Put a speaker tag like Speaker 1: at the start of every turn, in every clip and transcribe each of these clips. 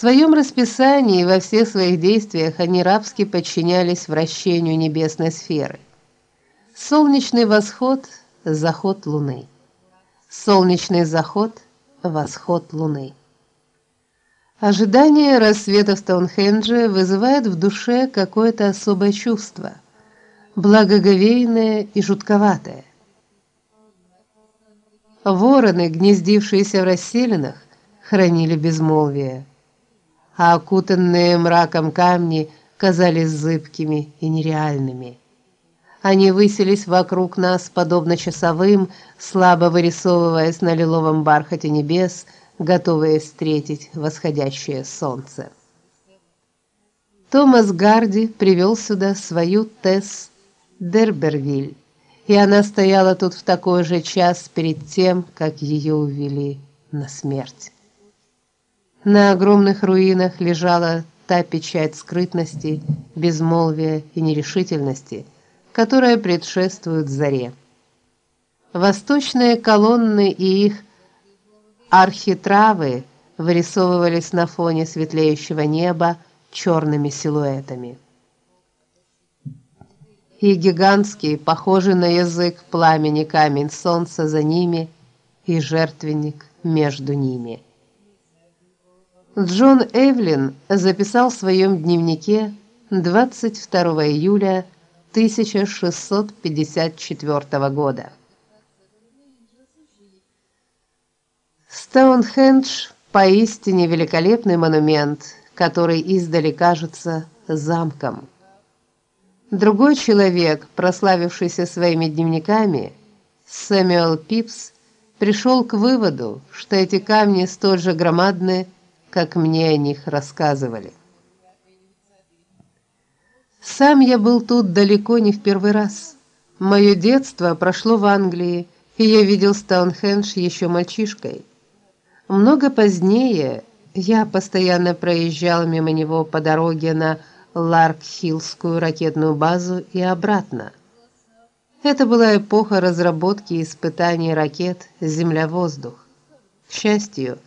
Speaker 1: своем расписании и во всех своих действиях они рабски подчинялись вращению небесной сферы. Солнечный восход заход луны. Солнечный заход восход луны. Ожидание рассвета в Стоунхендже вызывает в душе какое-то особое чувство, благоговейное и жутковатое. Вороны, гнездившиеся в расселинах, хранили безмолвие, а окутанные мраком камни казались зыбкими и нереальными. Они высились вокруг нас, подобно часовым, слабо вырисовываясь на лиловом бархате небес, готовые встретить восходящее солнце. Томас Гарди привел сюда свою Тесс Дербервиль, и она стояла тут в такой же час перед тем, как ее увели на смерть. На огромных руинах лежала та печать скрытности, безмолвия и нерешительности, которая предшествует заре. Восточные колонны и их архитравы вырисовывались на фоне светлеющего неба черными силуэтами. И гигантский, похожий на язык пламени камень солнца за ними и жертвенник между ними. Джон Эвлин записал в своем дневнике 22 июля 1654 года. Стоунхендж поистине великолепный монумент, который издали кажется замком. Другой человек, прославившийся своими дневниками, Сэмюэл Пипс, пришел к выводу, что эти камни столь же громадны, как мне о них рассказывали. Сам я был тут далеко не в первый раз. Мое детство прошло в Англии, и я видел Стоунхендж еще мальчишкой. Много позднее я постоянно проезжал мимо него по дороге на Ларк-Хиллскую ракетную базу и обратно. Это была эпоха разработки и испытаний ракет Земля-воздух. К счастью,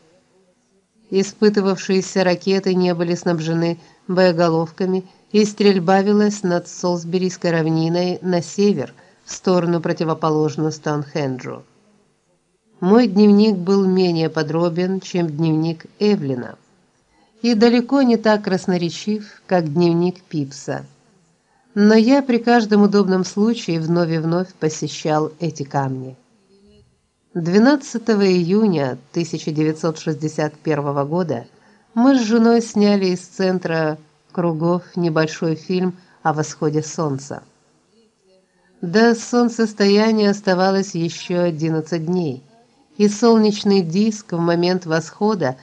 Speaker 1: испытывавшиеся ракеты не были снабжены боеголовками, и стрельба велась над Солсберийской равниной на север, в сторону противоположную Стоунхенджу. Мой дневник был менее подробен, чем дневник Эвлина, и далеко не так красноречив, как дневник Пипса. Но я при каждом удобном случае вновь и вновь посещал эти камни. 12 июня 1961 года мы с женой сняли из центра кругов небольшой фильм о восходе солнца. До солнцестояния оставалось еще 11 дней и солнечный диск в момент восхода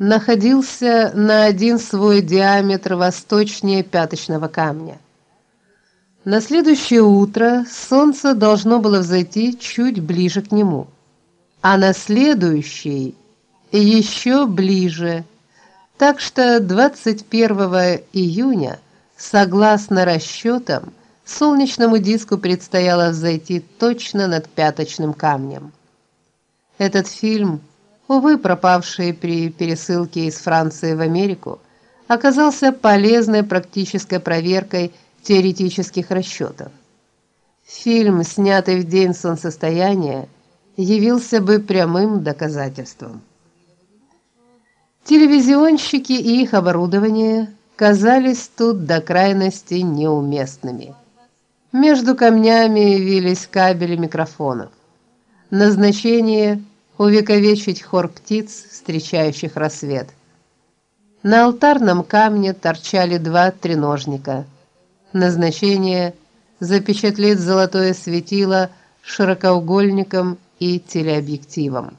Speaker 1: находился на один свой диаметр восточнее пяточного камня. На следующее утро солнце должно было взойти чуть ближе к нему, а на следующий еще ближе. Так что 21 июня, согласно расчетам, солнечному диску предстояло взойти точно над пяточным камнем. Этот фильм, увы, пропавший при пересылке из Франции в Америку, оказался полезной практической проверкой теоретических расчетов. Фильм, снятый в день солнцестояния, явился бы прямым доказательством. Телевизионщики и их оборудование казались тут до крайности неуместными. Между камнями вились кабели микрофонов. Назначение увековечить хор птиц, встречающих рассвет. На алтарном камне торчали два треножника. Назначение запечатлеть золотое светило широкоугольником и телеобъективом.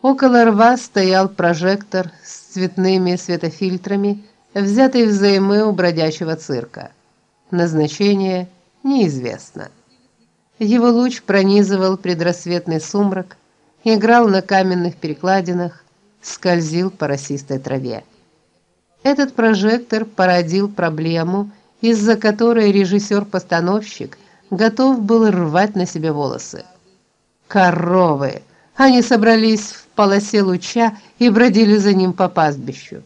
Speaker 1: Около рва стоял прожектор с цветными светофильтрами, взятый взаймы у бродячего цирка. Назначение неизвестно. Его луч пронизывал предрассветный сумрак, играл на каменных перекладинах, скользил по росистой траве. Этот прожектор породил проблему, из-за которой режиссер-постановщик готов был рвать на себе волосы. Коровы, Они собрались в полосе луча и бродили за ним по пастбищу.